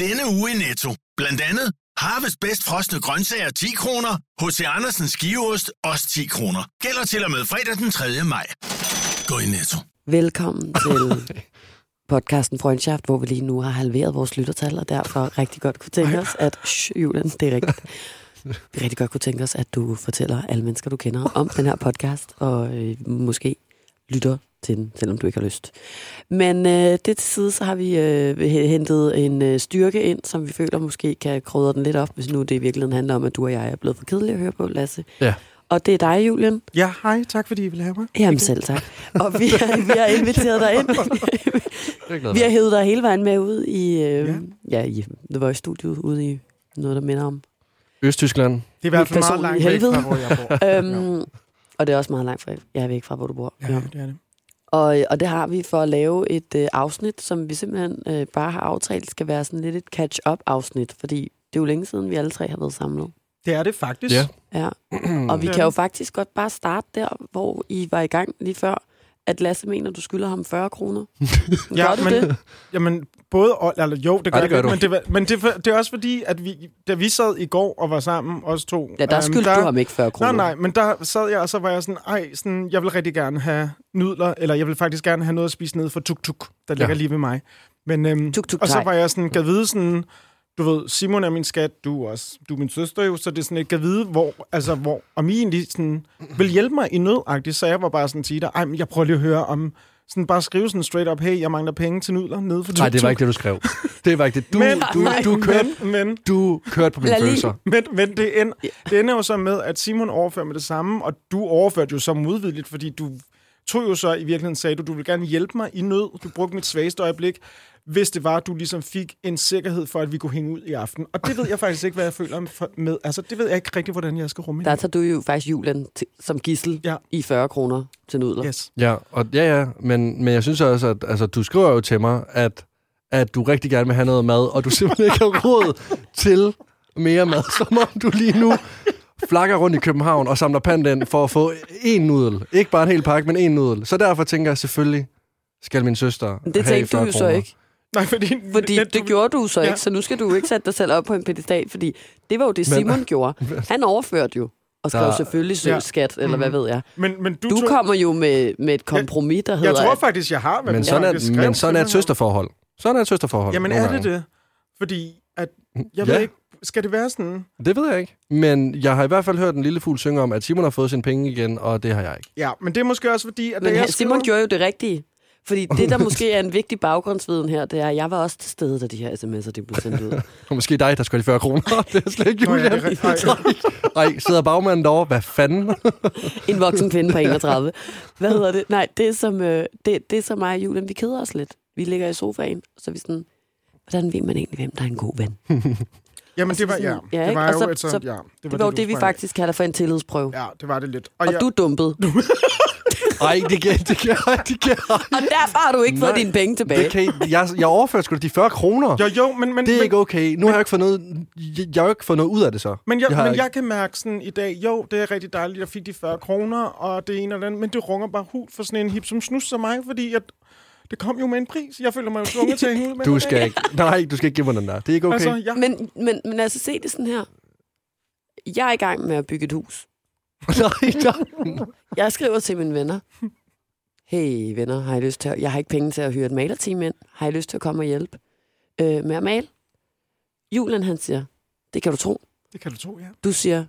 Denne uge i Netto. Blandt andet Harvest bedst frosne grøntsager 10 kroner. H.C. Andersens skiveost også 10 kroner. Gælder til og med fredag den 3. maj. Gå i Netto. Velkommen til podcasten Freundschaft, hvor vi lige nu har halveret vores lyttertal, og derfor rigtig godt kunne tænke os, at... Shh, Julian, det er rigtigt. Vi rigtig godt kunne tænke os, at du fortæller alle mennesker, du kender om den her podcast, og øh, måske lytter til den, selvom du ikke har lyst. Men øh, det til side, så har vi øh, hentet en øh, styrke ind, som vi føler måske kan krydre den lidt op, hvis nu det i virkeligheden handler om, at du og jeg er blevet for kedelige at høre på, Lasse. Ja. Og det er dig, Julian. Ja, hej. Tak fordi I vil have mig. Jamen selv tak. Og vi har, vi har inviteret dig ind. vi har hævet dig hele vejen med ud i, øh, ja. ja, i The Voice-studiet, ude i noget, der minder om. Østtyskland. Det er i hvert fald meget langt væk fra, hvor jeg bor. øhm, og det er også meget langt fra, jeg er væk fra, hvor du bor. Ja, det er det. Og, og det har vi for at lave et øh, afsnit, som vi simpelthen øh, bare har aftalt, skal være sådan lidt et catch-up-afsnit, fordi det er jo længe siden, vi alle tre har været samlet. Det er det faktisk. Ja. Ja. Og vi kan jo faktisk godt bare starte der, hvor I var i gang lige før, at Lasse mener, du skylder ham 40 kroner. Ja, Gør du men, det? Jamen, både... og- Eller, jo, det gør, Ej, det gør jeg du. ikke, men, det, men det, det er også fordi, at vi, da vi sad i går og var sammen, os to... Ja, der øhm, skyldte du ham ikke 40 kroner. Nej, nej, men der sad jeg, og så var jeg sådan, ej, sådan, jeg vil rigtig gerne have nudler, eller jeg vil faktisk gerne have noget at spise nede for Tuk Tuk, der ligger Ja. lige ved mig. Men, øhm, Tuk Tuk og så var jeg sådan, gav vide sådan, du ved, Simon er min skat, du er også, du er min søster jo, så det er sådan, jeg gav vide, hvor, altså, hvor, om I egentlig sådan, vil hjælpe mig i nød så jeg var bare sådan sige dig, ej, men jeg prøver lige at høre om, sådan bare skrive sådan straight up, hey, jeg mangler penge til nudler nede for Nej, det var ikke det, du skrev. Det var ikke det. Du, Men- du, du, kørte, Men, men, du kørte på mine følelser. Men, men det, end, det ender jo så med, at Simon overfører med det samme, og du overførte jo så modvilligt, fordi du tog jo så i virkeligheden, sagde du, du vil gerne hjælpe mig i nød. Du brugte mit svageste øjeblik, hvis det var, at du ligesom fik en sikkerhed for, at vi kunne hænge ud i aften. Og det ved jeg faktisk ikke, hvad jeg føler med. Altså, det ved jeg ikke rigtig, hvordan jeg skal rumme. Der tager du jo faktisk julen som gissel Ja. i 40 kroner til nudler. Yes. Ja, og, ja, ja, men, men jeg synes også, at altså, du skriver jo til mig, at, at du rigtig gerne vil have noget mad, og du simpelthen ikke har råd til mere mad, som om du lige nu flakker rundt i København og samler pand ind for at få en nudel. Ikke bare en hel pakke, men en nudel. Så derfor tænker jeg selvfølgelig, skal min søster Men det have tænkte du 40 jo så ikke. Nej, fordi... Fordi net- det gjorde du så Ja. ikke, så nu skal du jo ikke sætte dig selv op på en pedestal, fordi det var jo det, Men- Simon gjorde. Han overførte jo, og skrev Der- selvfølgelig søg Ja. skat, eller hvad ved jeg. Men, men du, Du tog, kommer jo med, med et kompromis, der Jeg hedder... tror at- faktisk, jeg har, hvad Men sådan, er, skrev men sådan er et søsterforhold. Sådan er et søsterforhold. Jamen er det gange. det? Fordi, at, jeg Ja. ved ikke, skal det være sådan? Det ved jeg ikke. Men jeg har i hvert fald hørt en lille fugl synge om, at Simon har fået sine penge igen, og det har jeg ikke. Ja, men det er måske også fordi, at Men jeg han- Simon skriver- gjorde jo det rigtige. Fordi det, der måske er en vigtig baggrundsviden her, det er, at jeg var også til stede, da de her sms'er de blev sendt ud. Og måske dig, der skal have de 40 kroner. det er slet ikke ja, Julian. det er rigtigt. Ej, Ej, sidder bagmanden derovre. Hvad fanden? En voksen kvinde på 31. Hvad hedder det? Nej, det er som, øh, det, det er som mig og Julian. Vi keder os lidt. Vi ligger i sofaen, og så er vi sådan, hvordan ved man egentlig, hvem der er en god ven? Jamen, det var, ja. Ja, det var Og jo så- et sådan, så- ja. Det var jo du det, vi sprang. faktisk kalder for en tillidsprøve. Ja, det var det lidt. Og, Og jeg, du dumpede. Ej, det kan, det kan, det kan. Og derfor har du ikke fået Nej, dine penge tilbage. Det kan, jeg, jeg overførte sgu da de 40 kroner. jo, jo, men, men, Det er men, ikke okay. Nu har jeg ikke fået noget, jeg, jeg har ikke fået noget ud af det så. men, jeg, Jeg men ikke- jeg kan mærke sådan i dag, jo, det er rigtig dejligt, jeg fik de 40 kroner, og det ene og det andet, men det runger bare hult for sådan en hip som snus som mig, fordi at, det kom jo med en pris. Jeg føler mig jo tvunget til at hænge ud med Du skal ikke, nej, du skal ikke give mig den der. Det er ikke okay. Altså, ja. Men, men, men altså, se det sådan her. Jeg er i gang med at bygge et hus. nej, nej. Jeg skriver til mine venner. Hey venner, har I lyst til at... Jeg har ikke penge til at hyre et malerteam ind. Har I lyst til at komme og hjælpe øh, med at male? Julian han siger, det kan du tro. Det kan du tro, ja. Du siger,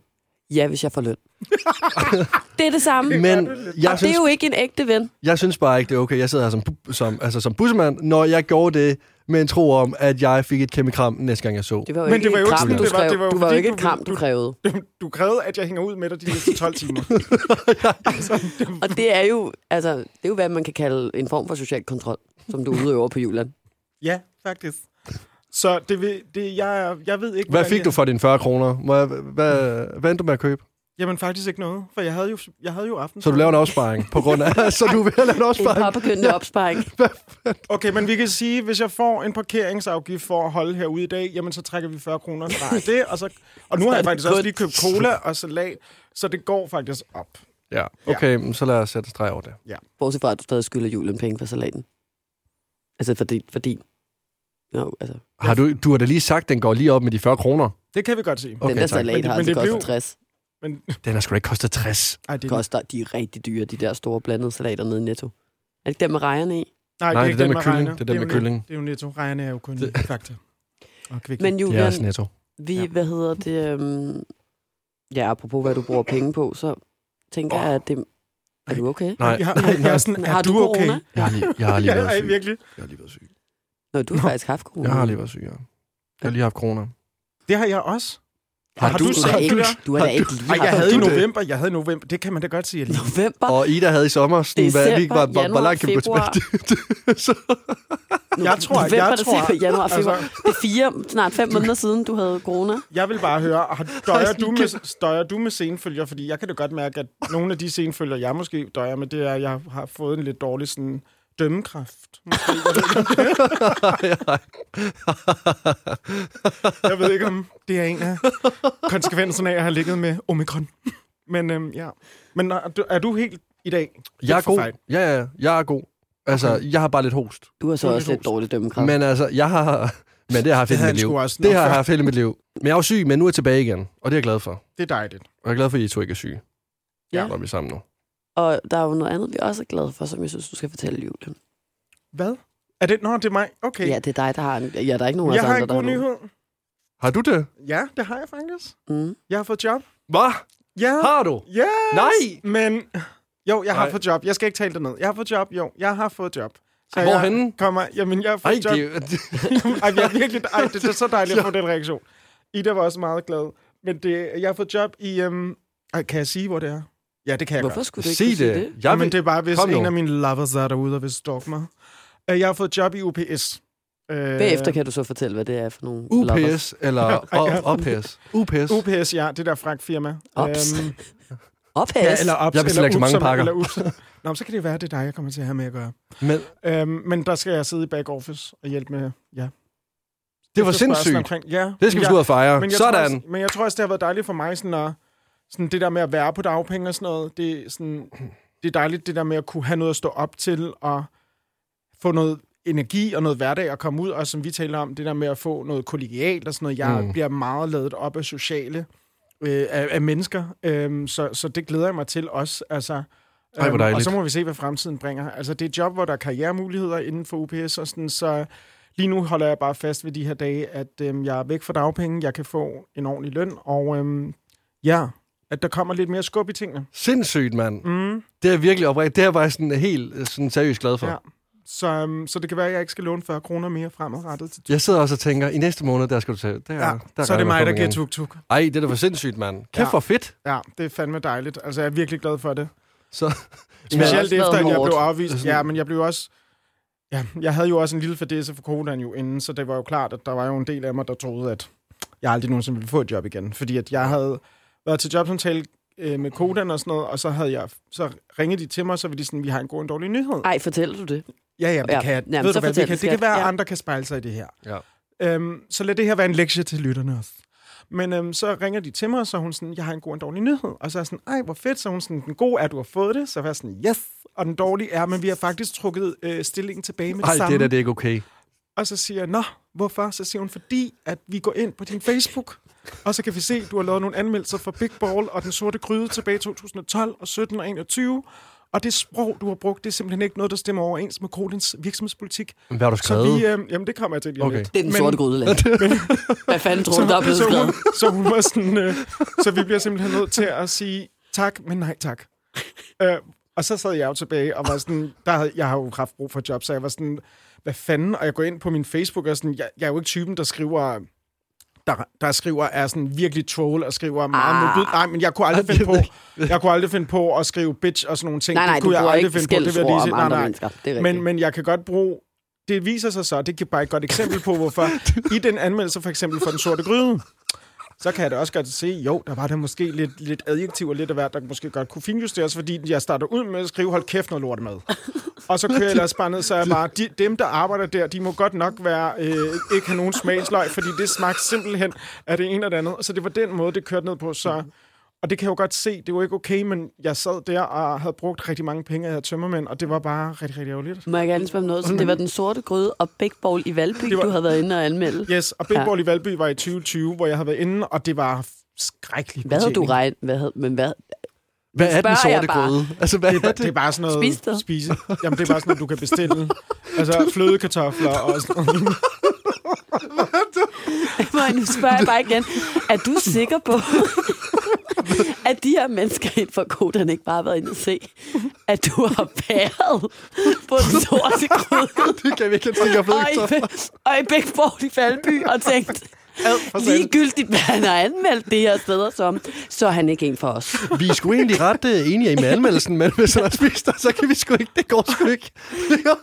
ja, hvis jeg får løn. det er det samme. Men jeg og jeg det synes, er jo ikke en ægte ven. jeg synes bare ikke, det er okay. Jeg sidder her som, som, altså som bussemand, når jeg gjorde det med en tro om, at jeg fik et kæmpe kram næste gang, jeg så. Det var jo Men ikke det var et jo ikke kram, sådan, du det var- det var jo du var jo ikke et du- kram, du du- krævede. Du, du krævede, at jeg hænger ud med dig de næste 12 timer. Og det er jo, altså, det er jo, hvad man kan kalde en form for social kontrol, som du udøver på Julian. ja, faktisk. Så det, vil, det jeg, jeg ved ikke... Hvad fik jeg, du for dine 40 kroner? Jeg- Hvad, hvad endte du med at købe? Jamen faktisk ikke noget, for jeg havde jo, jeg havde jo aften. Så du laver en opsparing på grund af... så du vil lave en En opsparing? påbegyndende opsparing. Okay, men vi kan sige, hvis jeg får en parkeringsafgift for at holde herude i dag, jamen så trækker vi 40 kroner fra det. Og, så, og nu har jeg faktisk også lige købt cola og salat, så det går faktisk op. Ja, okay, men så lad os sætte streg over det. Bortset fra, at du stadig skylder Julian penge for salaten. Altså fordi, fordi No, altså, Har du, du har da lige sagt, den går lige op med de 40 kroner. Det kan vi godt se. Okay, den der salat Men det- har men altså det kostet blev- 60. Men, Den har sgu da ikke kostet 60. ej, det er, Koster, de er rigtig dyre, de der store blandede salater nede i Netto. Er det ikke dem med rejerne i? nej, Nej, det er det er ikke den med kylling. Det er den jo med kylling. Det er jo netto. Rejerne er jo kun Det- fakta. Og. Men Det er også netto. vi, Ja. hvad hedder det, um, ja, apropos hvad du bruger penge på, så tænker jeg, at det, er du okay? Nej, jeg, jeg, jeg er sådan, er Har du du okay? corona? Jeg har lige, jeg har lige Ja, været syg. virkelig. Jeg har lige været syg. Nå, du har faktisk haft corona. Jeg har lige været syg, ja. Jeg har lige haft corona. Det har jeg også. Har Har du, du har ikke, du har da ikke lige Ej, jeg havde i november. Jeg havde i november. Det kan man da godt sige. Aline. november. Og Ida havde i sommer sådan, hvad, December, hvor, hvor, hvor januar, langt kan vi gå tilbage? Så- Jeg tror, november, jeg december, tror, januar, februar. altså, Det er fire, snart fem måneder siden, du havde corona. jeg vil bare høre, har- døjer du, med, støjer du med senfølger? Fordi jeg kan da godt mærke, at nogle af de senfølger, jeg måske døjer med, det er, at jeg har fået en lidt dårlig sådan, dømmekraft. Måske. Jeg ved ikke, om det er en af konsekvenserne af at have ligget med omikron. Men øhm, ja. Men er du, er du helt i dag? Jeg er god. fejl. Ja, ja, jeg er god. Altså, Okay. jeg har bare lidt host. Du har så Du er også lidt lidt dårligt dømmekraft. Men altså, jeg har... Men det har jeg haft hele mit liv. Det har jeg haft hele mit liv. Men jeg var syg, men nu er jeg tilbage igen. Og det er jeg glad for. Det er dejligt. Og jeg er glad for, at I to ikke er syge. Ja. Når vi er sammen nu. Og der er jo noget andet, vi også er glade for, som jeg synes, du skal fortælle, Julian. Hvad? Er det? Nå, det er mig. Okay. Ja, det er dig, der har en... Ja, der er ikke nogen af jeg os har andre, en der god nogen. nyhed. Har du det? Ja, det har jeg faktisk. Mm. Jeg har fået job. Hvad? Ja. Har du? Yes! Nej! Men jo, jeg har Nej. fået job. Jeg skal ikke tale det ned. Jeg har fået job. Jo, jeg har fået job. Så Hvorhenne? Jeg kommer, jamen, jeg har Ej, fået job. det, er Ej, jeg er virkelig, ej, det, det er så dejligt at få den reaktion. Ida var også meget glad. Men det, jeg har fået job i... Øhm, ej, kan jeg sige, hvor det er? Ja, det kan jeg Hvorfor godt. skulle du ikke sige det. det? Jeg Ja, men vil... det er bare, hvis Kom nu. en af mine lovers er derude og vil stalke mig. Øh, Jeg har fået job i UPS. Øh, Bagefter kan du så fortælle, hvad det er for nogle lovers. UPS eller Ja. O- OPS? UPS. UPS, ja, det der fragtfirma. Ops. Øhm, Ophæs. ja, eller Ops, Jeg bestiller eller ikke så mange pakker. Eller ups. Nå, men så kan det være, det er dig, jeg kommer til at have med at gøre. Men Øhm, men der skal jeg sidde i back office og hjælpe med, ja. det var sindssygt. Omkring, ja. Det skal vi sgu ud og fejre. men jeg Tror Sådan. også, men jeg tror også, det har været dejligt for mig, sådan, at, sådan det der med at være på dagpenge og sådan noget, det, er sådan, det er dejligt, det der med at kunne have noget at stå op til, og få noget energi og noget hverdag at komme ud, og som vi taler om, det der med at få noget kollegialt og sådan noget. Jeg Mm. bliver meget lavet op af sociale, øh, af, af mennesker, øhm, så, så det glæder jeg mig til også. Altså, Ej, hvor øhm, og dejligt. så må vi se, hvad fremtiden bringer. Altså, det er et job, hvor der er karrieremuligheder inden for UPS, og sådan, så lige nu holder jeg bare fast ved de her dage, at øhm, jeg er væk fra dagpenge, jeg kan få en ordentlig løn, og øhm, ja, at der kommer lidt mere skub i tingene. Sindssygt, mand. Mm, Det er virkelig oprigtigt. Det er jeg bare sådan helt øh, sådan seriøst glad for. ja. Så, øhm, så det kan være, at jeg ikke skal låne 40 kroner mere fremadrettet til Jeg sidder også og tænker, i næste måned, der skal du tage... Der, Ja, der så er det mig, der giver tuk-tuk. Ej, det er da for sindssygt, mand. Kæft Ja. for fedt. Ja, det er fandme dejligt. Altså, jeg er virkelig glad for det. Så, Specielt efter, at jeg blev afvist. Ja, men jeg blev også... Ja, jeg havde jo også en lille fordelse for Kodan jo inden, så det var jo klart, at der var jo en del af mig, der troede, at jeg aldrig nogensinde ville få et job igen. Fordi at jeg havde været til jobsamtale øh, med Kodan og sådan noget, og så havde jeg så ringede de til mig, så var de sådan, vi har en god og en dårlig nyhed. Ej, fortæller du det? Ja, ja, det Ja. kan jeg. Jamen, Ved du hvad, det kan, det, det kan være, at Ja. andre kan spejle sig i det her. ja. Øhm, så lad det her være en lektie til lytterne også. Men øhm, så ringer de til mig, og så hun sådan, jeg har en god og en dårlig nyhed. Og så er jeg sådan, ej, hvor fedt. Så hun sådan, den gode er, at du har fået det. Så var jeg sådan, yes. Og den dårlige er, men vi har faktisk trukket øh, stillingen tilbage med det Ej, samme. det der, det er ikke okay. Og så siger jeg, nå, hvorfor? Så siger hun, fordi at vi går ind på din Facebook, og så kan vi se, at du har lavet nogle anmeldelser for Big Ball og Den Sorte Gryde tilbage i 2012 og 17 og 21. Og det sprog, du har brugt, det er simpelthen ikke noget, der stemmer overens med Kodens virksomhedspolitik. Hvad har du Så skrevet? vi, øh, jamen det kommer jeg til lige Okay. lidt. Det er den Men- sorte gryde, Hvad fanden tror du, der er blevet så, skrevet? hun, så hun var sådan, øh, så vi bliver simpelthen nødt til at sige tak, men nej tak. øh, og så sad jeg jo tilbage og var sådan, der havde, jeg har jo haft brug for job, så jeg var sådan, hvad fanden? Og jeg går ind på min Facebook og sådan, jeg, jeg er jo ikke typen, der skriver, der, der skriver, er sådan virkelig troll og skriver meget Ah. mobil. Nej, men jeg kunne aldrig finde på, jeg kunne aldrig finde på at skrive bitch og sådan nogle ting. Nej, nej, det kunne jeg aldrig finde på. Det vil jeg lige sige. Nej, nej. Det er. Men, men jeg kan godt bruge... Det viser sig så, det er bare et godt eksempel på, hvorfor i den anmeldelse for eksempel for Den Sorte Gryde, så kan jeg da også godt se, jo, der var der måske lidt, lidt adjektiv og lidt af hvert, der måske godt kunne finjusteres, fordi jeg starter ud med at skrive, hold kæft noget lort med. Og så kører jeg ellers bare ned, så er bare, de, dem der arbejder der, de må godt nok være, øh, ikke have nogen smagsløg, fordi det smagte simpelthen af det ene og det andet. Så det var den måde, det kørte ned på. Så, Og det kan jeg jo godt se, det var ikke okay, men jeg sad der og havde brugt rigtig mange penge af tømmermænd, og det var bare rigtig, rigtig ærgerligt. Må jeg gerne spørge om noget? Så det var den sorte gryde og Big Ball i Valby, Det var- du havde været inde og anmelde. Yes, og Big Ja. Ball i Valby var i 2020, hvor jeg havde været inde, og det var skrækkeligt. Hvad havde du regnet? Hvad havde, men hvad? Hvad er den sorte gryde? Altså, hvad Det er er, det er det? bare sådan noget Spis det. spise. Jamen, det er bare sådan noget, du kan bestille. Altså, flødekartofler og sådan noget. Må jeg nu spørger jeg bare igen. Er du sikker på, at de her mennesker inden for koden ikke bare har været inde og se, at du har været på den sorte gryde Det kan vi ikke tænke af og i, og i Ball i Faldby og tænkt, ligegyldigt, hvad han har anmeldt det her steder som, så er han ikke en for os. Vi er sgu egentlig ret uh, enige med anmeldelsen, men hvis han har spist dig, så kan vi sgu ikke. Det går sgu ikke.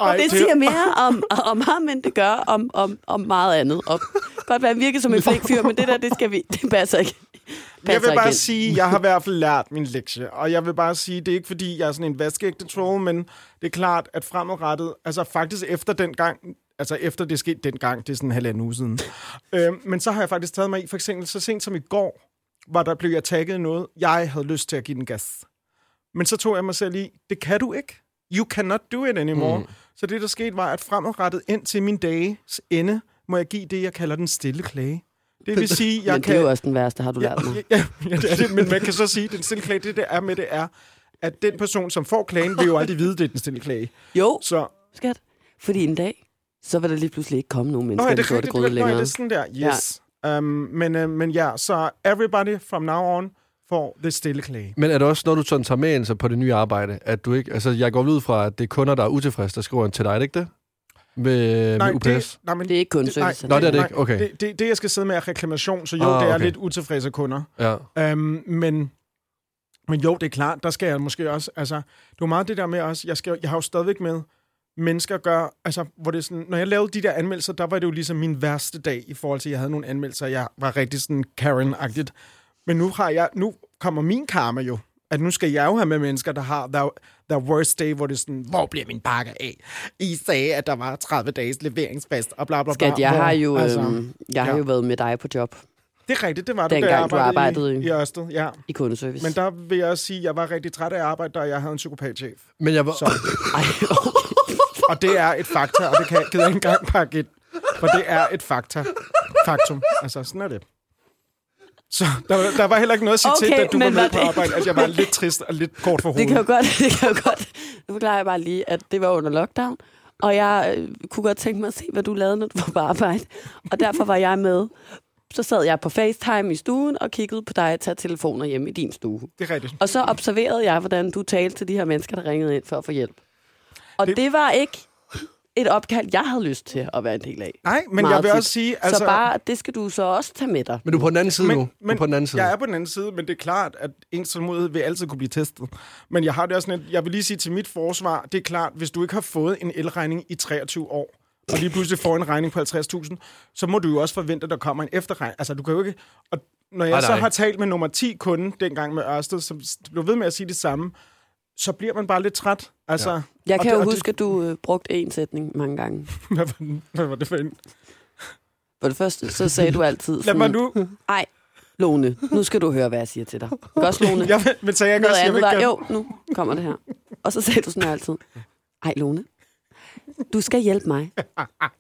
Ej, Det siger mere om, om ham, end det gør om, om, om meget andet. Og godt være, han virker som en flink fyr, men det der, det skal vi, det passer ikke. Jeg vil Passer bare igen. sige, jeg har i hvert fald lært min lektie. Og jeg vil bare sige, det er ikke fordi, jeg er sådan en vaskeægte troll, men det er klart, at fremadrettet, altså faktisk efter den gang, altså efter det skete den gang, det er sådan en halvanden uge siden. øh, men så har jeg faktisk taget mig i, for eksempel så sent som i går, var der blev jeg tagget noget, jeg havde lyst til at give den gas. Men så tog jeg mig selv i, det kan du ikke. You cannot do it anymore. Mm. Så det, der skete, var, at fremadrettet ind til min dages ende, må jeg give det, jeg kalder den stille klage. Det vil sige, jeg Men kan... det er jo også den værste, har du lært mig. Ja, ja, det er det, men man kan så sige, at den stille klage, det der er med det er, at den person, som får klagen, vil jo aldrig vide, det er den stille klage. Jo, Så, skat. Fordi en dag, så vil der lige pludselig ikke komme nogen nå, mennesker ja, i den det er sorte rigtigt, gryde det, er- nå, ja, længere. det er sådan der, yes. Ja. Um, men, uh, men ja, så everybody from now on får det stille klage. Men er det også, når du sådan tager med ind så på det nye arbejde, at du ikke... Altså, jeg går ud fra, at det er kunder, der er utilfredse, der skriver ind til dig, er det ikke det? Med, Nej, med UPS? det, nej, men Det er ikke kun det- service. Nå, det er det nej, ikke? Okay. Det, det, det, jeg skal sidde med, er reklamation, så jo, Ah, det er okay. lidt utilfredse kunder. Ja. Um, men, men jo, det er klart, der skal jeg måske også, altså, det var meget det der med også, jeg, skal, jeg har jo stadigvæk med, mennesker gør, altså, hvor det er sådan, når jeg lavede de der anmeldelser, der var det jo ligesom min værste dag, i forhold til, at jeg havde nogle anmeldelser, jeg var rigtig sådan Karen-agtigt. Men nu har jeg, nu kommer min karma jo, at nu skal jeg jo have med mennesker, der har the, the worst day, hvor det er sådan, hvor bliver min pakke af? I sagde, at der var 30 dages leveringsfest, og bla bla bla. Skat, jeg hvor- har jo, altså, øhm, jeg har ja. jo været med dig på job Det er rigtigt, det var Dengang da jeg du arbejdede, arbejdede i, i- i Ørsted. Ja. i kundeservice. Men der vil jeg også sige, at jeg var rigtig træt af at arbejde, da jeg havde en psykopatchef. Men jeg var... Så, Ej, og det er et fakta, og det kan jeg ikke engang pakke ind. For det er et fakta. Faktum. Altså, sådan er det. Så der, var- der var heller ikke noget at sige okay, til, da du var med var på det- arbejde, at jeg var lidt trist og lidt kort for det hovedet. kan jo godt, det kan jo godt. Nu forklarer jeg bare lige, at det var under lockdown, og jeg øh, kunne godt tænke mig at se, hvad du lavede, når du var på arbejde. Og derfor var jeg med. Så sad jeg på FaceTime i stuen og kiggede på dig tage telefoner hjemme i din stue. Det er rigtigt. Og så observerede jeg, hvordan du talte til de her mennesker, der ringede ind for at få hjælp. Og Det- det, var ikke et opkald, jeg havde lyst til at være en del af. Nej, men Meget jeg vil tit. også sige... Altså, så bare, det skal du så også tage med dig. Men du er på den anden side nu. men, du er men på den anden side. jeg er på den anden side, men det er klart, at ens tålmodighed vil altid kunne blive testet. Men jeg har det også sådan, at jeg vil lige sige til mit forsvar, det er klart, hvis du ikke har fået en elregning i 23 år, og lige pludselig får en regning på 50.000, så må du jo også forvente, at der kommer en efterregning. Altså, du kan jo ikke... Og når jeg Nej, så nej. har talt med nummer 10 kunde dengang med Ørsted, som blev ved med at sige det samme, så bliver man bare lidt træt. Altså, ja. Jeg kan det- jo og det- huske, at du øh, brugte en sætning mange gange. Hvad var, den- hvad var det for en? For det første, så sagde du altid Lad mig sådan, nu... ej, Lone, nu skal du høre, hvad jeg siger til dig. Godt, Lone. Jeg, vil- men sagde jeg ikke Noget også, jeg vil gerne... jo, nu kommer det her. Og så sagde du sådan her altid, ej Lone, du skal hjælpe mig,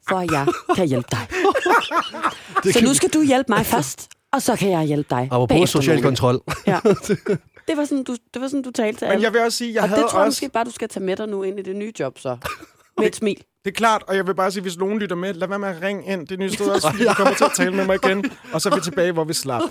for at jeg kan hjælpe dig. det Så kan- nu skal du hjælpe mig først, og så kan jeg hjælpe dig. Apropos social kontrol. Ja. Det var sådan, du, det var sådan, du talte til Men alle. jeg vil også sige, jeg og havde det tror jeg også... måske bare, du skal tage med dig nu ind i det nye job, så. Med et smil. Det er klart, og jeg vil bare sige, hvis nogen lytter med, lad være med at ringe ind. Det nye sted også, fordi du kommer til at tale med mig igen, og så er vi tilbage, hvor vi slap.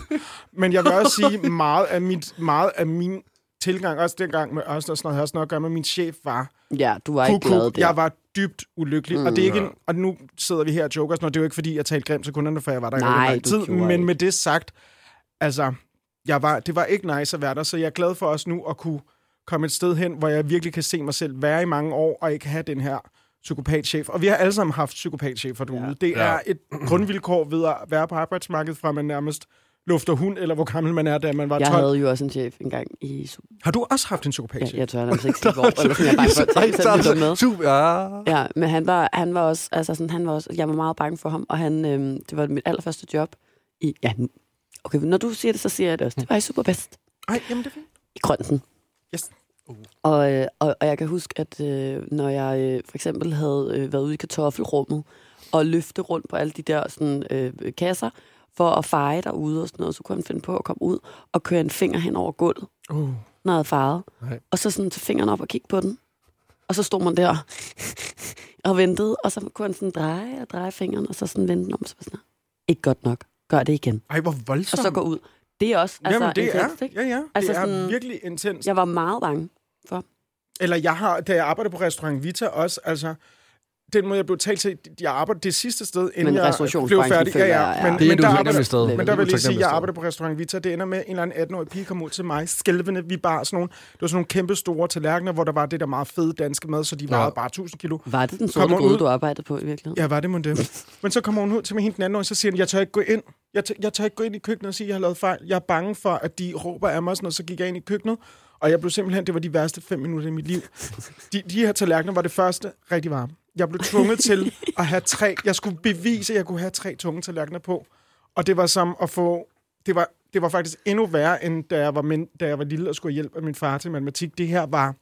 Men jeg vil også sige, meget af, mit, meget af min tilgang, også dengang med os, og sådan noget, havde også noget at gøre med, min chef var Ja, du var ikke glad der. Jeg var dybt ulykkelig, mm. og det er ikke en, og nu sidder vi her og joker, og det er jo ikke fordi, jeg talte grimt til kunderne, for jeg var der Nej, i lang du tid, men ikke. med det sagt, altså, jeg var, det var ikke nice at være der, så jeg er glad for os nu at kunne komme et sted hen, hvor jeg virkelig kan se mig selv være i mange år, og ikke have den her psykopatchef. Og vi har alle sammen haft psykopatchefer derude. Ja. Det Ja. er et grundvilkår ved at være på arbejdsmarkedet, fra man nærmest lufter hund, eller hvor gammel man er, da man var Jeg 12. havde jo også en chef engang i... Har du også haft en Ja, psykopatchef? jeg tror, han er ikke sige hvor, eller sådan, jeg er bare for at med. Super, ja. Ja, men han var, han var også, altså sådan, han var også, jeg var meget bange for ham, og han, øhm, det var mit allerførste job i, ja, okay, når du siger det, så siger jeg det også. Det var i Superbest. Ej, jamen det er fint. i grønten. Yes. Og, øh, og, og jeg kan huske, at øh, når jeg øh, for eksempel havde øh, været ude i kartoffelrummet og løfte rundt på alle de der sådan, øh, kasser for at feje derude og sådan noget, så kunne han finde på at komme ud og køre en finger hen over gulvet, Uh. når jeg havde faret. Nej. Og så sådan tage fingeren op og kigge på den. Og så stod man der og ventede, og så kunne han sådan dreje og dreje fingeren, og så sådan vente den om, så var sådan, ikke godt nok, gør det igen. Ej, hvor voldsomt. Og så gå ud. Det er også altså, Jamen, det intenst, er, ikke? ja, ja. Altså det er sådan- virkelig intens. Jeg var meget bange. Eller jeg har, da jeg arbejdede på restaurant Vita også, altså, den måde, jeg blev talt til, jeg arbejdede det sidste sted, inden Men jeg blev færdig. Ja, ja. er- Men, Det er men du der arbejder, sted. men der vil jeg lige sige, Taknemmeligt jeg arbejder på restaurant Vita. Det ender med, at en eller anden 18-årig pige kom ud til mig, skælvende. Vi bar sådan nogle, det var sådan nogle kæmpe store tallerkener, hvor der var det der meget fede danske mad, så de vejede bare 1000 kilo. Var det den Kom sorte gode, ud? du arbejdede på i virkeligheden? Ja, var det mon det. Men så kommer hun ud til mig hende den anden år, og så siger hun, jeg tør ikke gå ind. Jeg tør, jeg tør ikke gå ind i køkkenet og sige, at jeg har lavet fejl. Jeg er bange for, at de råber af mig, og sådan noget. så gik jeg ind i køkkenet. Og jeg blev simpelthen, det var de værste fem minutter i mit liv. De, de her tallerkener var det første rigtig varme. Jeg blev tvunget til at have tre, jeg skulle bevise, at jeg kunne have tre tunge tallerkener på. Og det var som at få, det var, det var faktisk endnu værre, end da jeg var, mind, da jeg var lille og skulle hjælpe af min far til matematik. Det her var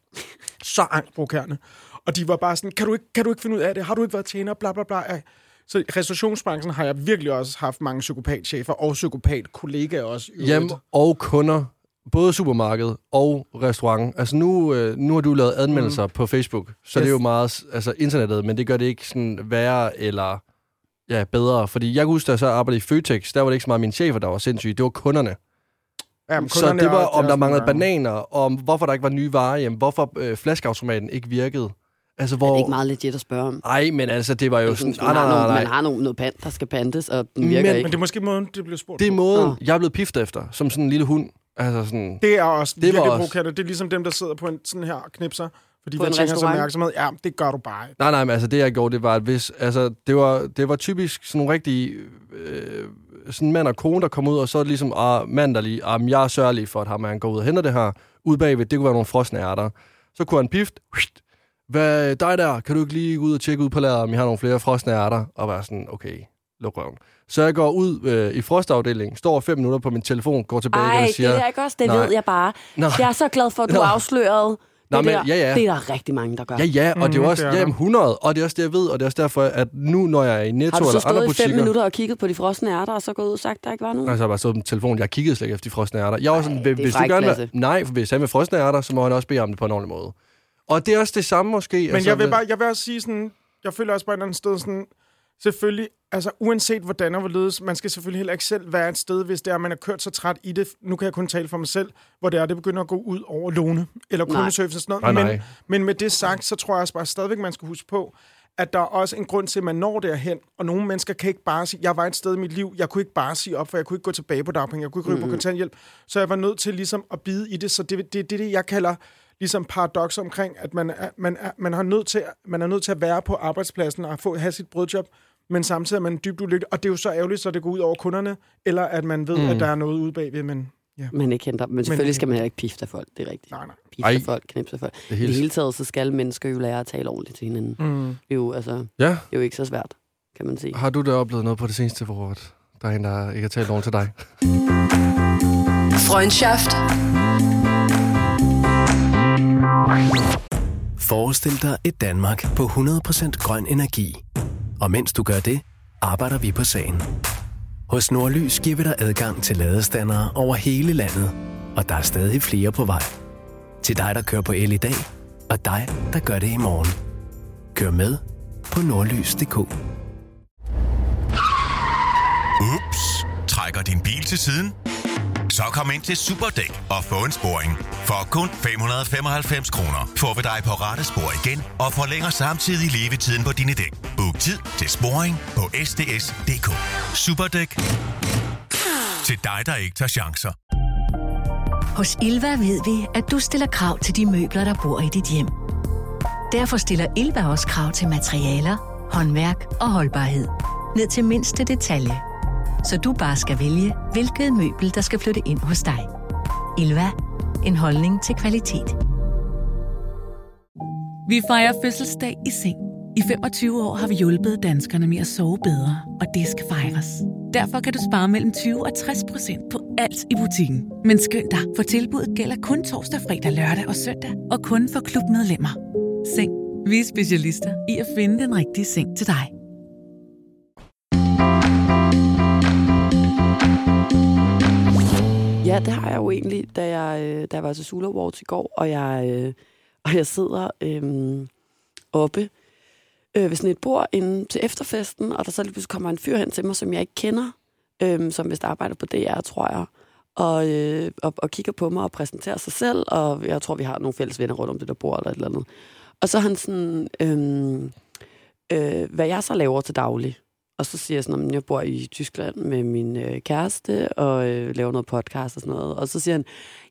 så angstprovokerende. Og de var bare sådan, kan du, ikke, kan du ikke finde ud af det? Har du ikke været tjener? Bla, bla, bla. Så i restaurationsbranchen har jeg virkelig også haft mange psykopatchefer og psykopat-kollegaer også. i Hjem og kunder, både supermarked og restaurant. Altså nu, øh, nu har du lavet anmeldelser mm. på Facebook, så yes. det er jo meget altså internettet, men det gør det ikke sådan værre eller ja, bedre. Fordi jeg kan huske, da jeg så arbejdede i Føtex, der var det ikke så meget mine chefer, der var sindssyge, det var kunderne. Jamen, Så kunderne det var, om er der manglede bananer, om hvorfor der ikke var nye varer hjem, hvorfor øh, flaskeautomaten ikke virkede. Altså, hvor... Det er ikke meget legit at spørge om. Ej, men altså, det var jo Altså, sådan... Nej, man, har nej, nej, nogle, nej. man har nogle, noget pant, der skal pantes, og den Men- virker men ikke. Men det er måske måden, det blev spurgt Det er måden, Nå. jeg er blevet piftet efter, som sådan en lille hund. Altså sådan... Det er også Det virkelig også- provokerende. Det er ligesom dem, der sidder på en sådan her og knipser, fordi På en tænker restaurant? opmærksomhed. Ja, det gør du bare ikke. Nej, nej, men altså det, jeg gjorde, det var, at hvis... Altså, det var, det var typisk sådan nogle rigtige... Øh, sådan mand og kone, der kom ud, og så er det ligesom, ah, mand, der lige, ah, jeg er sørgelig for, at ham, han går ud og henter det her. Ude bagved, det kunne være nogle frosne ærter. Så kunne han pift. Hvad, dig der, kan du ikke lige gå ud og tjekke ud på lageret, om jeg har nogle flere frosne ærter? Og være sådan, okay, luk røven. Så jeg går ud øh, i frostafdelingen, står fem minutter på min telefon, går tilbage Ej, og siger... det er ikke også, det Nej. ved jeg bare. Nej. Jeg er så glad for, at du Nå. afslørede Nå, det men, der. ja, ja. Det er der rigtig mange, der gør. Ja, ja, og det er jo Mhm, også det er ja, der. jamen, 100, og det er også det, jeg ved, og det er også derfor, at nu, når jeg er i Netto har du så eller andre stået i butikker... fem minutter og kigget på de frosne ærter, og så gået ud og sagt, der ikke var nogen? Altså, jeg har bare stået på telefonen. Jeg kiggede slet ikke efter de frosne ærter. Jeg var sådan, Ej, hvis, det er hvis du gerne vil... Nej, for hvis han vil frosne ærter, så må han også bede om det på en ordentlig måde. Og det er også det samme måske. Men altså, jeg vil bare jeg vil også sige sådan, jeg føler også på et eller andet sted sådan, selvfølgelig, altså uanset hvordan og hvorledes, man skal selvfølgelig heller ikke selv være et sted, hvis det er, at man er kørt så træt i det. Nu kan jeg kun tale for mig selv, hvor det er, det begynder at gå ud over låne, eller kundeservice og sådan noget. Nej, men, nej. men med det sagt, så tror jeg også bare stadigvæk, man skal huske på, at der er også en grund til, at man når derhen, og nogle mennesker kan ikke bare sige, jeg var et sted i mit liv, jeg kunne ikke bare sige op, for jeg kunne ikke gå tilbage på dagpenge, jeg kunne ikke ryge Mm-hmm. på kontanthjælp, så jeg var nødt til ligesom at bide i det, så det er det, det, det, jeg kalder ligesom paradoks omkring, at man er, man er, man har nødt til, man er nødt til at være på arbejdspladsen og få, have sit brødjob, men samtidig er man dybt ulykkelig, og det er jo så ærgerligt, så det går ud over kunderne, eller at man ved, mm. at der er noget ude bagved, men ja. Man ikke henter, men selvfølgelig skal man heller ikke pifte folk, det er rigtigt. Nej, nej. Pifte Ej. folk, knipse folk. Det I er det helt... hele taget, så skal mennesker jo lære at tale ordentligt til hinanden. Mm. Det er jo, altså, det Ja, er jo ikke så svært, kan man sige. har du da oplevet noget på det seneste, hvor at der er en, der ikke har talt nogen til dig? Freundschaft. Forestil dig et Danmark på 100% grøn energi. Og mens du gør det, arbejder vi på sagen. Hos Nordlys giver vi dig adgang til ladestandere over hele landet, og der er stadig flere på vej. Til dig, der kører på el i dag, og dig, der gør det i morgen. Kør med på nordlys.dk. Ups. Trækker din bil til siden? Så kom ind til Superdæk og få en sporing. For kun 595 kroner får vi dig på rette spor igen og forlænger samtidig levetiden på dine dæk. Book tid til sporing på sds.dk. Superdæk. Til dig, der ikke tager chancer. Hos Ilva ved vi, at du stiller krav til de møbler, der bor i dit hjem. Derfor stiller Ilva også krav til materialer, håndværk og holdbarhed. Ned til mindste detalje. Så du bare skal vælge, hvilket møbel, der skal flytte ind hos dig. Ilva. En holdning til kvalitet. Vi fejrer fødselsdag i seng. I 25 år har vi hjulpet danskerne med at sove bedre, og det skal fejres. Derfor kan du spare mellem 20 og 60 procent på alt i butikken. Men skynd dig, for tilbuddet gælder kun torsdag, fredag, lørdag og søndag, og kun for klubmedlemmer. Seng. Vi er specialister i at finde den rigtige seng til dig. Ja, det har jeg jo egentlig, da jeg, øh, da jeg var til Sula Awards i går, og jeg, øh, og jeg sidder øhm, oppe øh, ved sådan et bord inde til efterfesten, og der så lige pludselig kommer en fyr hen til mig, som jeg ikke kender, øhm, som vist arbejder på DR, tror jeg, og, øh, og, og kigger på mig og præsenterer sig selv, og jeg tror, vi har nogle fælles venner rundt om det der bord eller et eller andet. Og så er han sådan, øhm, øh, hvad jeg så laver til daglig. Og så siger jeg sådan, at jeg bor i Tyskland med min øh, kæreste og øh, laver noget podcast og sådan noget. Og så siger han,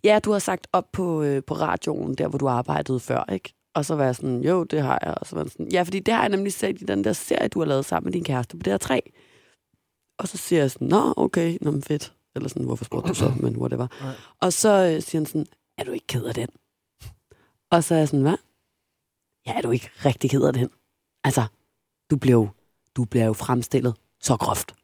ja, du har sagt op på, øh, på radioen, der hvor du arbejdede før, ikke? Og så var jeg sådan, jo, det har jeg. Og så var han sådan, ja, fordi det har jeg nemlig set i den der serie, du har lavet sammen med din kæreste på DR3. Og så siger jeg sådan, nå, okay, nå, men fedt. Eller sådan, hvorfor spurgte du så, men whatever. Nej. Og så øh, siger han sådan, er du ikke ked af den? Og så er jeg sådan, hvad? Ja, er du ikke rigtig ked af den? Altså, du jo, du bliver jo fremstillet så groft.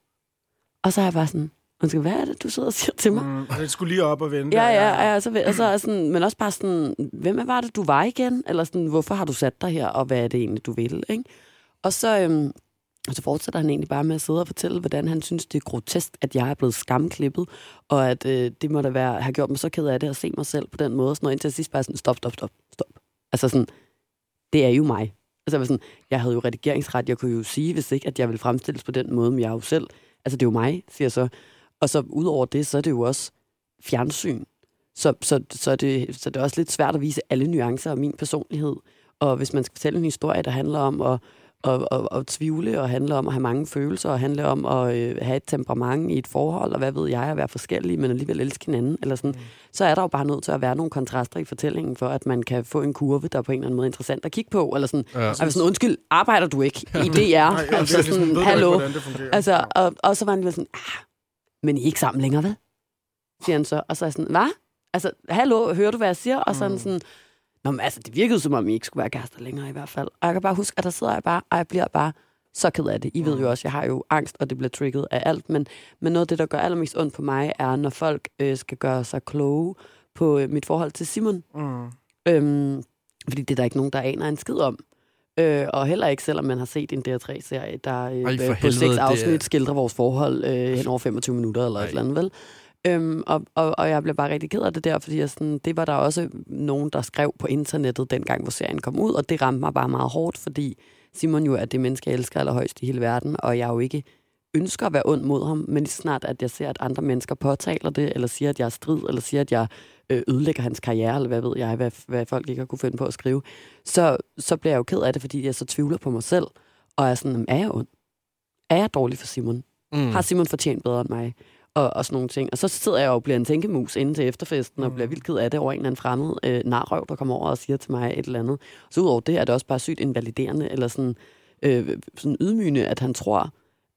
Og så er jeg bare sådan, undskyld, hvad er det, du sidder og siger til mig? Mm, det skulle lige op og vente. Ja, ja, ja, så, og så er sådan, men også bare sådan, hvem var det, du var igen? Eller sådan, hvorfor har du sat dig her, og hvad er det egentlig, du vil? Ikke? Og så, øhm, og så fortsætter han egentlig bare med at sidde og fortælle, hvordan han synes, det er grotesk, at jeg er blevet skamklippet, og at øh, det må da være, have gjort mig så ked af det at se mig selv på den måde. Sådan noget, indtil sidst bare sådan, stop, stop, stop, stop. Altså sådan, det er jo mig. Altså jeg, var sådan, jeg havde jo redigeringsret, jeg kunne jo sige, hvis ikke, at jeg ville fremstilles på den måde, men jeg er jo selv. Altså det er jo mig, siger jeg så. Og så udover det, så er det jo også fjernsyn. Så, så, så, er det, så det er også lidt svært at vise alle nuancer af min personlighed. Og hvis man skal fortælle en historie, der handler om at, at, at, at tvivle, og handler om at have mange følelser, og handler om at øh, have et temperament i et forhold, og hvad ved jeg, at være forskellige, men alligevel elske hinanden, eller sådan, mm. så er der jo bare nødt til at være nogle kontraster i fortællingen, for at man kan få en kurve, der er på en eller anden måde interessant at kigge på, eller sådan, Ja. altså sådan undskyld, arbejder du ikke i DR? Nej, ja, altså det er ligesom, sådan, ikke, hallo. Altså, og, og så var han sådan, ah, men I er ikke sammen længere, vel? Siger han så. Og så er jeg sådan, hvad? Altså, hallo, hører du, hvad jeg siger? Og så er han sådan, Nå, men altså, det virkede som om, I ikke skulle være kærester længere i hvert fald. Og jeg kan bare huske, at der sidder jeg bare, og jeg bliver bare så ked af det. I ved jo også, jeg har jo angst, og det bliver trigget af alt. Men, men noget af det, der gør allermest ondt på mig, er, når folk øh, skal gøre sig kloge på øh, mit forhold til Simon. Mm. Øhm, fordi det er der ikke nogen, der aner en skid om. Øh, og heller ikke, selvom man har set en DR3-serie, der øh, Ej, på helvede, seks det er- afsnit skildrer vores forhold øh, hen over 25 minutter eller Ej. et eller andet, vel? Øhm, og, og, og jeg blev bare rigtig ked af det der, fordi jeg sådan, det var der også nogen, der skrev på internettet, dengang hvor serien kom ud, og det ramte mig bare meget hårdt, fordi Simon jo er det menneske, jeg elsker allerhøjst i hele verden, og jeg jo ikke ønsker at være ond mod ham, men lige snart, at jeg ser, at andre mennesker påtaler det, eller siger, at jeg er strid, eller siger, at jeg øh, ødelægger hans karriere, eller hvad ved jeg, hvad, hvad folk ikke har kunne finde på at skrive, så, så bliver jeg jo ked af det, fordi jeg så tvivler på mig selv, og er sådan, "Jamen, er jeg ond? Er jeg dårlig for Simon? Mm. Har Simon fortjent bedre end mig? Og, og sådan nogle ting. Og så sidder jeg jo og bliver en tænkemus inde til efterfesten, og bliver vildt ked af det over en eller anden fremmed øh, narrøv, der kommer over og siger til mig et eller andet. Så udover det er det også bare sygt invaliderende, eller sådan, øh, sådan ydmygende, at han tror,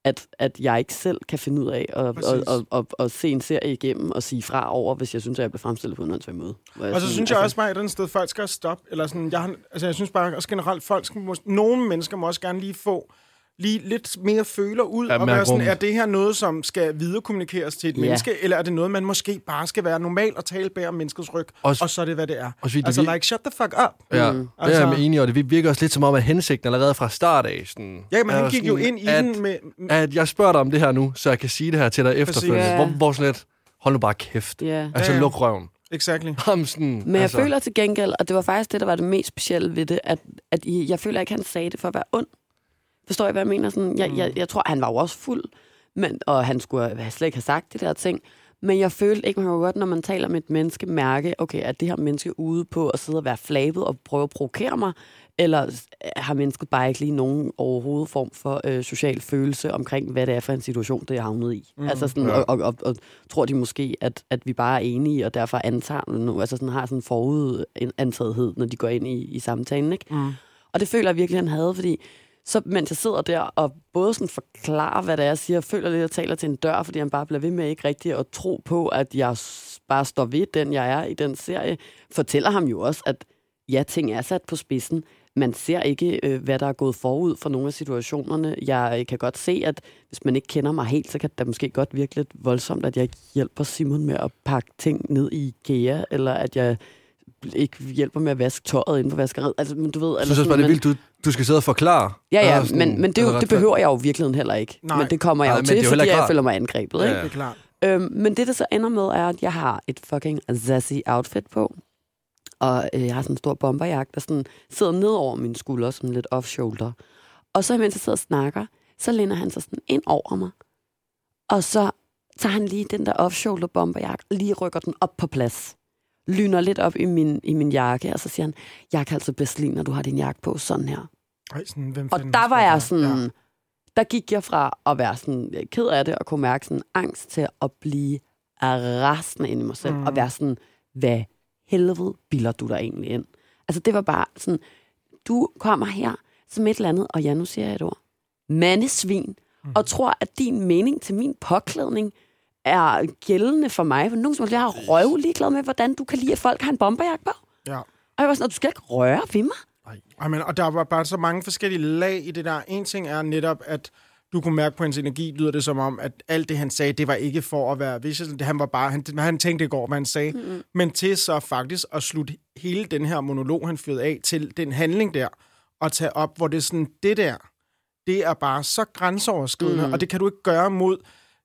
at, at jeg ikke selv kan finde ud af at, at, at, at, at se en serie igennem og sige fra over, hvis jeg synes, at jeg bliver fremstillet på en anden måde. Og så sådan, synes jeg også bare, at den sted, folk skal stoppe. Eller sådan, jeg, altså jeg synes bare også generelt, folk skal, mås- nogle mennesker må også gerne lige få lige lidt mere føler ud, Ja, og være sådan, er det her noget, som skal viderekommunikeres til et Ja. menneske, eller er det noget, man måske bare skal være normal og tale bag om menneskets ryg, Også- og så er det, hvad det er. også fordi det altså, vir- like, shut the fuck up. Ja, Mm. det er jeg Altså- enig i, og det virker også lidt som om, at hensigten allerede fra start af, sådan, Ja, men han gik jo sådan, ind i at, den med... at jeg spørger dig om det her nu, så jeg kan sige det her til dig efterfølgende. Ja. Hvor, hvor sådan lidt, hold nu bare kæft. Ja. Altså, Ja, ja. luk røven. Exactly. Men jeg altså, føler til gengæld, og det var faktisk det, der var det mest specielle ved det, at, at I- jeg føler ikke, han sagde det for at være ond. Forstår I, hvad jeg mener? Sådan, jeg, jeg, jeg tror, han var jo også fuld, men, og han skulle slet ikke have sagt de der ting. Men jeg følte ikke, man kan godt, når man taler med et menneske, mærke, okay, er det her menneske ude på at sidde og være flabet og prøve at provokere mig, eller har mennesket bare ikke lige nogen overhovedet form for øh, social følelse omkring, hvad det er for en situation, det er havnet i. Mm, altså sådan, ja. og, og, og, og tror de måske, at, at vi bare er enige, og derfor antager nu, altså sådan, har sådan en forudantagethed, når de går ind i, i samtalen. Ikke? Mm. Og det føler jeg virkelig, han havde, fordi så mens jeg sidder der og både sådan forklarer, hvad det er, jeg siger, jeg føler lidt, at jeg taler til en dør, fordi han bare bliver ved med ikke rigtigt at tro på, at jeg bare står ved den, jeg er i den serie, fortæller ham jo også, at ja, ting er sat på spidsen, man ser ikke, øh, hvad der er gået forud for nogle af situationerne. Jeg øh, kan godt se, at hvis man ikke kender mig helt, så kan det måske godt virke lidt voldsomt, at jeg ikke hjælper Simon med at pakke ting ned i IKEA, eller at jeg ikke hjælper med at vaske tøjet inden på vaskeriet. Altså, men du ved, Jeg synes også bare, det er vildt, du, du skal sidde og forklare. Ja, ja, sådan- men, men det, jo- det behøver jeg jo i virkeligheden heller ikke. Nej. Men det kommer jeg Nej, jo til, fordi jeg føler mig angrebet. Ja, Ikke? Det er klart. Øhm, men det, der så ender med, er, at jeg har et fucking zassy outfit på. Og øh, jeg har sådan en stor bomberjakke, der sådan sidder ned over mine skuldre, som lidt off-shoulder. Og så mens jeg sidder og snakker, så læner han sig sådan ind over mig. Og så tager han lige den der off-shoulder bomberjakke, og lige rykker den op på plads. Lyner lidt op i min, i min jakke, og så siger han, jeg kan altså bedst lide, når du har din jakke på sådan her. Ej, sådan, hvem Og der var jeg sådan, Ja. der gik jeg fra at være sådan øh, ked af det, og kunne mærke sådan angst til at blive rasende ind i mig selv, Mm. og være sådan, hvad helvede bilder du dig egentlig ind? Altså det var bare sådan, du kommer her som et eller andet, og ja, nu siger jeg et ord, mandesvin, mm. og tror, at din mening til min påklædning er gældende for mig. For nogen som jeg har røv ligeglad med, hvordan du kan lide, at folk har en bomberjakke på. Ja. Og jeg var sådan, du skal ikke røre ved mig. Ej, men, og der var bare så mange forskellige lag i det der. En ting er netop, at du kunne mærke på hans energi, lyder det som om, at alt det, han sagde, det var ikke for at være vicious. Han var bare, han, han tænkte ikke over, hvad han sagde. Mm-hmm. Men til så faktisk at slutte hele den her monolog, han fyrede af, til den handling der, og tage op, hvor det er sådan, det der, det er bare så grænseoverskridende, mm. og det kan du ikke gøre mod,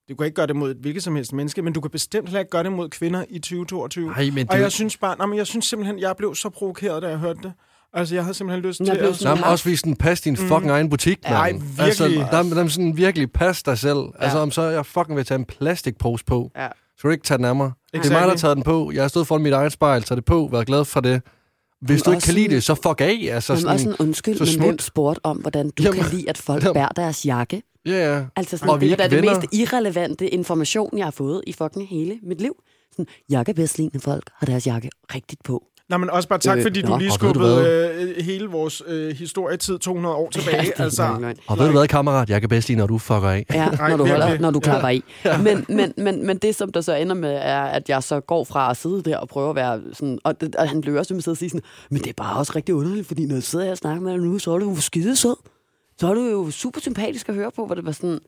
du kan ikke gøre det mod et hvilket som helst menneske, men du kan bestemt heller ikke gøre det mod kvinder i 2022. Nej, men og det- jeg synes bare, nej, men jeg synes simpelthen, jeg blev så provokeret, da jeg hørte det. Altså, jeg havde simpelthen lyst Jeg til blev at... sådan- også fordi sådan, pas din fucking egen butik, mand. Ej, virkelig. Altså, der, der er sådan virkelig, pas dig selv. Ja. Altså, om så jeg fucking vil tage en plastikpose på, Ja. så du ikke tage den af mig. Det er Exactly. mig, der har taget den på. Jeg har stået foran mit eget spejl, taget det på, været glad for det. Hvis du ikke kan lide det, så fuck af. Altså, Men sådan, også en undskyld, så men hvem spurgte om, hvordan du Jamen, kan lide, at folk jamen. bærer deres jakke? Ja, ja. Altså Og sådan, vi det er er det venner. mest irrelevante information, jeg har fået i fucking hele mit liv. Sådan, jeg kan bedst lide, når folk har deres jakke rigtigt på. Nej, men også bare tak, Øh, fordi du nå, lige du skubbede øh, hele vores øh, historietid 200 år tilbage. er altså. Og ved du hvad, kammerat? Jeg kan bedst lide, når du fucker af. Ja, Ej, når du, holder, når du klapper i. Men, men, men, men det, som der så ender med, er, at jeg så går fra at sidde der og prøve at være sådan... Og, det, og han bliver også med at sidde og sige sådan, men det er bare også rigtig underligt, fordi når jeg sidder her og snakker med dig nu, så er du jo skide sød. Så er du jo super sympatisk at høre på, hvor det var sådan...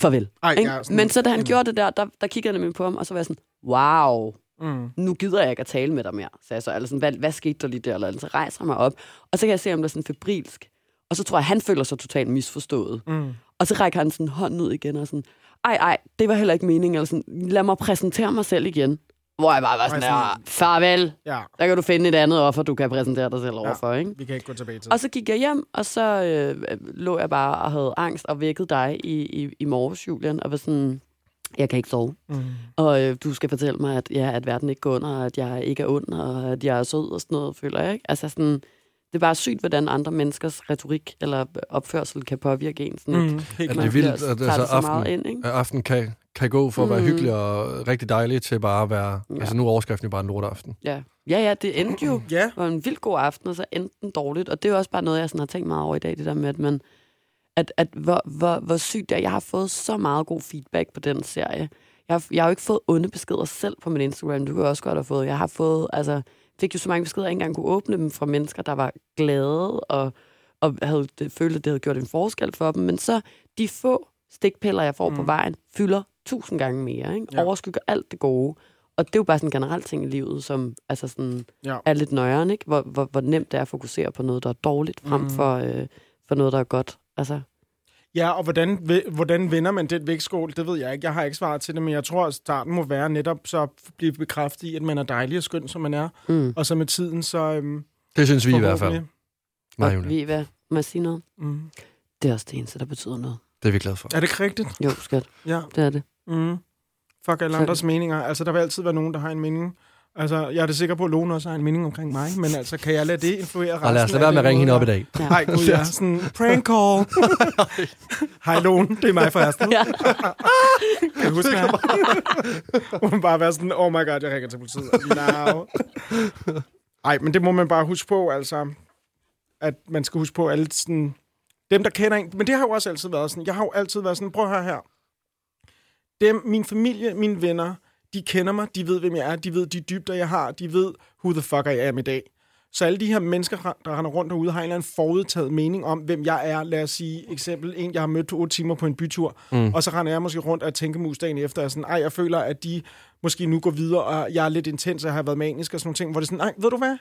Farvel. Ej, er sådan- Men så da han gjorde det der, der, der kiggede jeg nemlig på ham, og så var jeg sådan, wow, mm. nu gider jeg ikke at tale med dig mere, sagde jeg så. Eller sådan, hvad, hvad skete der lige der? Eller, så rejser jeg mig op, og så kan jeg se, om der er sådan febrilsk. Og så tror jeg, han føler sig totalt misforstået. Mm. Og så rækker han sådan hånden ud igen, og sådan, ej, ej, det var heller ikke meningen, eller sådan, lad mig præsentere mig selv igen. Hvor jeg bare var sådan, der, farvel, Ja, der kan du finde et andet offer, du kan præsentere dig selv overfor, ikke? vi kan ikke gå tilbage til Og så gik jeg hjem, og så øh, lå jeg bare og havde angst og vækkede dig i, i, i morges, Julian, og var sådan, jeg kan ikke sove. Mm. Og øh, du skal fortælle mig, at, ja, at verden ikke går under, og at jeg ikke er ond, og at jeg er sød og sådan noget, føler jeg. Ikke? Altså sådan, det er bare sygt, hvordan andre menneskers retorik eller opførsel kan påvirke en. Sådan, Mm. at At man det er vildt, at altså, det så meget aften, ind, ikke? at aften kan, kan gå for at være Mm. hyggelig og rigtig dejlig til bare at være... Ja. Altså nu er overskriften jo bare en lorteaften. Ja. ja, ja, det endte jo. Ja, Det var en vildt god aften, og så endte den dårligt. Og det er jo også bare noget, jeg sådan har tænkt meget over i dag, det der med, at man at, at hvor, hvor, hvor sygt det er. Jeg har fået så meget god feedback på den serie. Jeg har, jeg har jo ikke fået onde beskeder selv på min Instagram. Du kan også godt have fået. Jeg har fået, altså, fik jo så mange beskeder, at jeg ikke engang kunne åbne dem fra mennesker, der var glade og, og havde det, følte, at det havde gjort en forskel for dem. Men så de få stikpiller, jeg får mm. på vejen, fylder tusind gange mere. Ikke? Ja. Overskygger alt det gode. Og det er jo bare sådan en generel ting i livet, som altså sådan, Ja. er lidt nøjeren, ikke? Hvor, hvor, hvor nemt det er at fokusere på noget, der er dårligt, frem Mm. for, øh, for noget, der er godt. Altså, ja og hvordan, hvordan vender man den vægtskål, det ved jeg ikke. Jeg har ikke svaret til det, men jeg tror, at starten må være netop så at blive bekræftet i, at man er dejlig og skøn, som man er. mm. Og så med tiden, så... Øhm, Det synes vi i hvert fald. Nej, Julie. ved I hvad? Må jeg sige noget? Mm. Det er også det eneste, der betyder noget. Det er vi glade for. Er det rigtigt? Jo, skat. Ja. Det er det. Mm. Fuck alle andres meninger. Altså, der vil altid være nogen, der har en mening. Altså, jeg er da sikker på, at Lone også har en mening omkring mig, men altså, kan jeg lade det influere resten Og lad os lade være med at ringe hende op i dag. Ja. Nej, gud, ja. Sådan, prank call. Hej, Lone. Det er mig forresten. Ja. Kan du huske mig? Hun vil bare være sådan, oh my god, jeg ringer til politiet. Now. Ej, men det må man bare huske på, altså. At man skal huske på alle sådan... Dem, der kender en... Men det har jo også altid været sådan. Jeg har jo altid været sådan, prøv at høre her. Dem, min familie, mine venner, de kender mig, de ved, hvem jeg er, de ved de dybder, jeg har, de ved, who the fuck I am i dag. Så alle de her mennesker, der render rundt derude, har en eller anden forudtaget mening om, hvem jeg er. Lad os sige, eksempel en, jeg har mødt to timer på en bytur, mm. og så render jeg måske rundt af tænkemus dagen efter, og sådan, ej, jeg føler, at de måske nu går videre, og jeg er lidt intens, og har været manisk og sådan nogle ting, hvor det er sådan, ej, ved du hvad?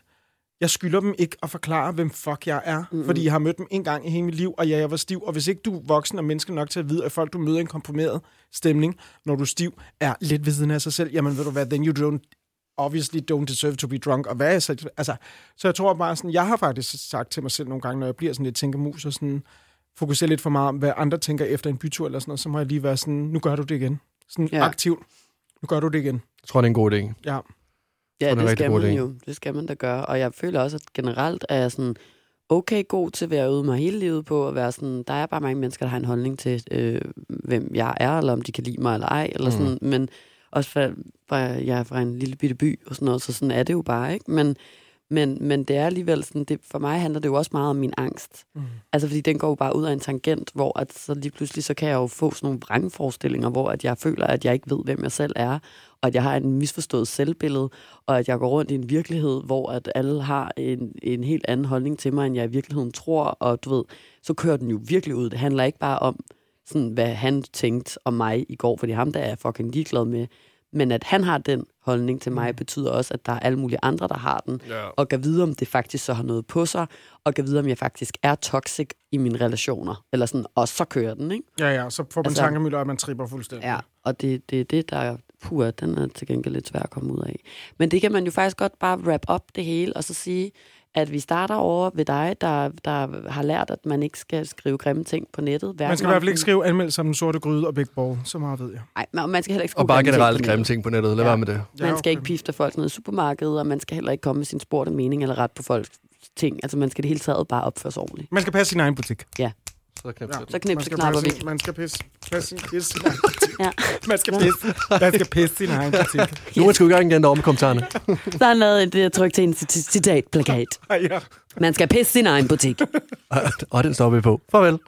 Jeg skylder dem ikke at forklare, hvem fuck jeg er, mm. fordi jeg har mødt dem en gang i hele mit liv, og ja, jeg var stiv. Og hvis ikke du er voksen og menneske nok til at vide, at folk, du møder i en komprimeret stemning, når du er stiv, er lidt ved siden af sig selv, jamen ved du hvad, then you don't obviously don't deserve to be drunk. Og hvad er så, altså, så jeg tror bare sådan, jeg har faktisk sagt til mig selv nogle gange, når jeg bliver sådan lidt tænkemus og sådan, fokuserer lidt for meget om, hvad andre tænker efter en bytur eller sådan noget, så må jeg lige være sådan, nu gør du det igen. Sådan ja. aktivt. Nu gør du det igen. Jeg tror, det er en god idé. Ja. Ja, det det, skal man jo. Det skal man da gøre. Og jeg føler også, at generelt er jeg sådan okay god til at være ude mig hele livet på at være sådan, der er bare mange mennesker, der har en holdning til, øh, hvem jeg er, eller om de kan lide mig eller ej, eller sådan, men også for, for jeg er fra en lille bitte by og sådan noget, så sådan er det jo bare, ikke? Men, men, men det er alligevel sådan, det, for mig handler det jo også meget om min angst. Mm. Altså fordi den går jo bare ud af en tangent, hvor at så lige pludselig, så kan jeg jo få sådan nogle vrangforestillinger, hvor at jeg føler, at jeg ikke ved, hvem jeg selv er, og at jeg har en misforstået selvbillede, og at jeg går rundt i en virkelighed, hvor at alle har en, en helt anden holdning til mig, end jeg i virkeligheden tror, og du ved, så kører den jo virkelig ud. Det handler ikke bare om, sådan, hvad han tænkte om mig i går, fordi ham der er jeg fucking ligeglad med, men at han har den holdning til mig, betyder også, at der er alle mulige andre, der har den, Ja. og kan vide, om det faktisk så har noget på sig, og kan vide, om jeg faktisk er toxic i mine relationer, eller sådan, og så kører den, ikke? Ja, ja, så får man Altså- tankemøller, at man tripper fuldstændig. Ja, og det er det, det, der er pur, den er til gengæld lidt svær at komme ud af. Men det kan man jo faktisk godt bare wrap op det hele, og så sige, at vi starter over ved dig, der, der har lært, at man ikke skal skrive grimme ting på nettet. Man skal i hvert fald ikke skrive anmeldelse om den sorte gryde og Big Ball. Så meget ved jeg. Nej, man, man skal heller ikke skrive Og bare generelt på grimme nettet. ting på nettet. Lad Ja. være med det. Man skal ikke pifte folk ned i supermarkedet, og man skal heller ikke komme med sin spurgte mening eller ret på folks ting. Altså, man skal det hele taget bare opføre sig ordentligt. Man skal passe sin egen butik. Så knip Ja. det. Så knipse Man skal knapper vi. Man skal pisse, sin, pisse sin egen butik. Ja. Man skal pisse, man skal pisse sin egen butik. Nu er sgu i gang igen derovre med kommentarerne. Så har han lavet et øh, tryk til en cit- citatplakat. Ja. Man skal pisse sin egen butik. Og den stopper vi på. Farvel.